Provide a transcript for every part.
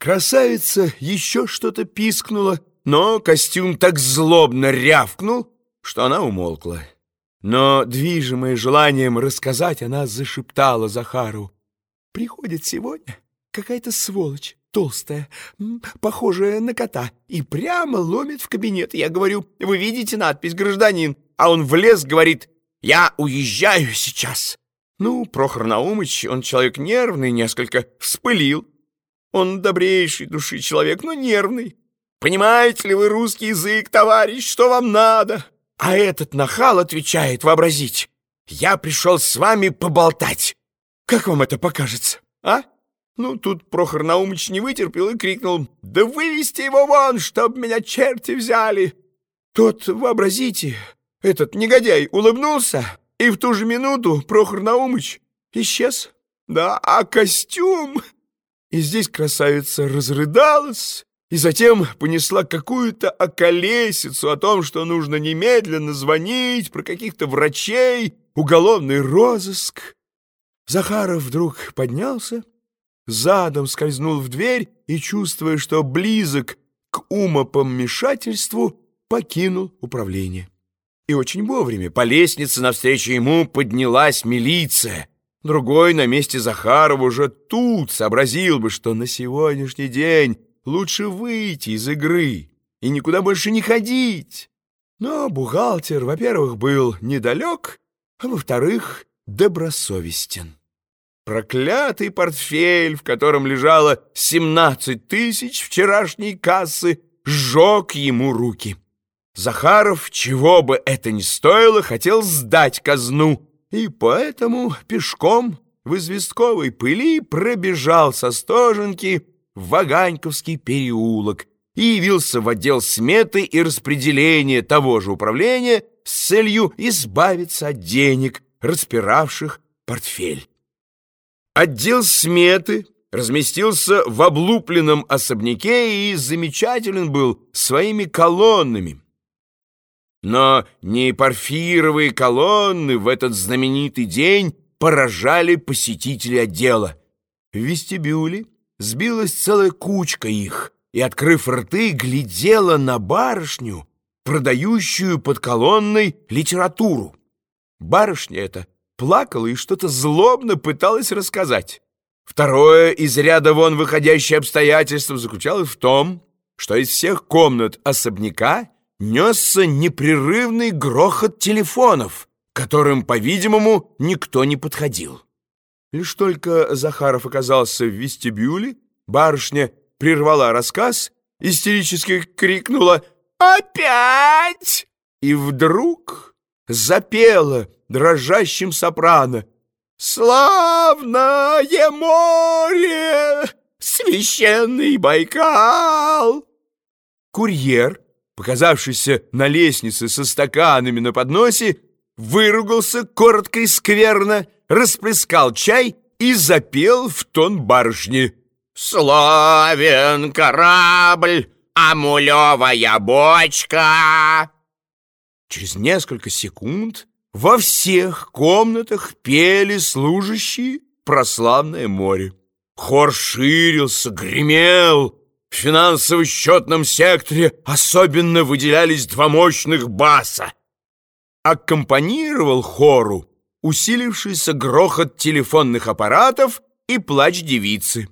Красавица еще что-то пискнула, но костюм так злобно рявкнул, что она умолкла. Но, движимая желанием рассказать, она зашептала Захару. «Приходит сегодня какая-то сволочь, толстая, похожая на кота, и прямо ломит в кабинет. Я говорю, вы видите надпись «Гражданин», а он влез, говорит, «Я уезжаю сейчас». Ну, Прохор Наумыч, он человек нервный, несколько вспылил. Он добрейший души человек, но нервный. Понимаете ли вы русский язык, товарищ, что вам надо? А этот нахал отвечает, вообразите, я пришел с вами поболтать. Как вам это покажется, а? Ну, тут Прохор Наумыч не вытерпел и крикнул, да вывести его вон, чтоб меня черти взяли. Тот, вообразите, этот негодяй улыбнулся, и в ту же минуту Прохор Наумыч исчез. Да, а костюм... И здесь красавица разрыдалась, и затем понесла какую-то околесицу о том, что нужно немедленно звонить про каких-то врачей, уголовный розыск. Захаров вдруг поднялся, задом скользнул в дверь и, чувствуя, что близок к умопомешательству, покинул управление. И очень вовремя по лестнице навстречу ему поднялась милиция. Другой на месте Захарова уже тут сообразил бы, что на сегодняшний день лучше выйти из игры и никуда больше не ходить. Но бухгалтер, во-первых, был недалек, а во-вторых, добросовестен. Проклятый портфель, в котором лежало 17 тысяч вчерашней кассы, сжег ему руки. Захаров, чего бы это ни стоило, хотел сдать казну, и поэтому пешком в известковой пыли пробежал со стоженки в Ваганьковский переулок и явился в отдел сметы и распределения того же управления с целью избавиться от денег, распиравших портфель. Отдел сметы разместился в облупленном особняке и замечателен был своими колоннами, но не парфировые колонны в этот знаменитый день поражали посетителей отдела. В вестибюле сбилась целая кучка их и, открыв рты, глядела на барышню, продающую под колонной литературу. Барышня эта плакала и что-то злобно пыталась рассказать. Второе из ряда вон выходящее обстоятельство заключалось в том, что из всех комнат особняка несся непрерывный грохот телефонов, которым, по-видимому, никто не подходил. Лишь только Захаров оказался в вестибюле, барышня прервала рассказ, истерически крикнула «Опять!» и вдруг запела дрожащим сопрано «Славное море! Священный Байкал!» Курьер показавшийся на лестнице со стаканами на подносе, выругался коротко и скверно, расплескал чай и запел в тон барышни. «Славен корабль, амулевая бочка!» Через несколько секунд во всех комнатах пели служащие прославное море. Хор ширился, гремел, в финансово-счетном секторе особенно выделялись два мощных баса. Аккомпанировал хору усилившийся грохот телефонных аппаратов и плач девицы.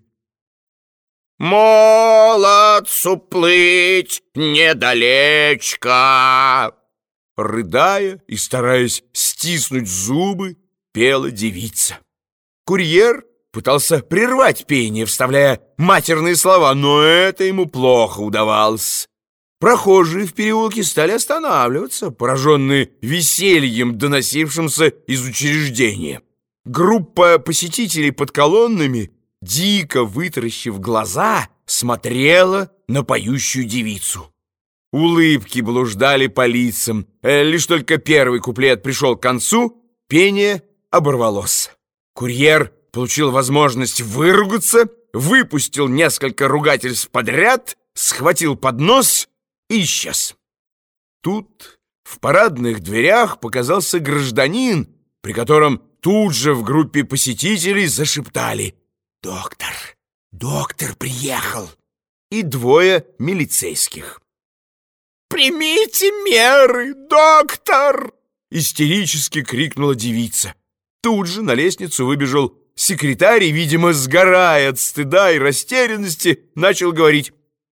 «Молодцу плыть недалечко!» Рыдая и стараясь стиснуть зубы, пела девица. Курьер пытался прервать пение, вставляя матерные слова, но это ему плохо удавалось. Прохожие в переулке стали останавливаться, пораженные весельем, доносившимся из учреждения. Группа посетителей под колоннами, дико вытаращив глаза, смотрела на поющую девицу. Улыбки блуждали по лицам. Э, лишь только первый куплет пришел к концу, пение оборвалось. Курьер получил возможность выругаться, выпустил несколько ругательств подряд, схватил поднос и исчез. Тут в парадных дверях показался гражданин, при котором тут же в группе посетителей зашептали «Доктор! доктор приехал и двое милицейских. «Примите меры, доктор!» — истерически крикнула девица. Тут же на лестницу выбежал секретарь видимо, сгорая от стыда и растерянности, начал говорить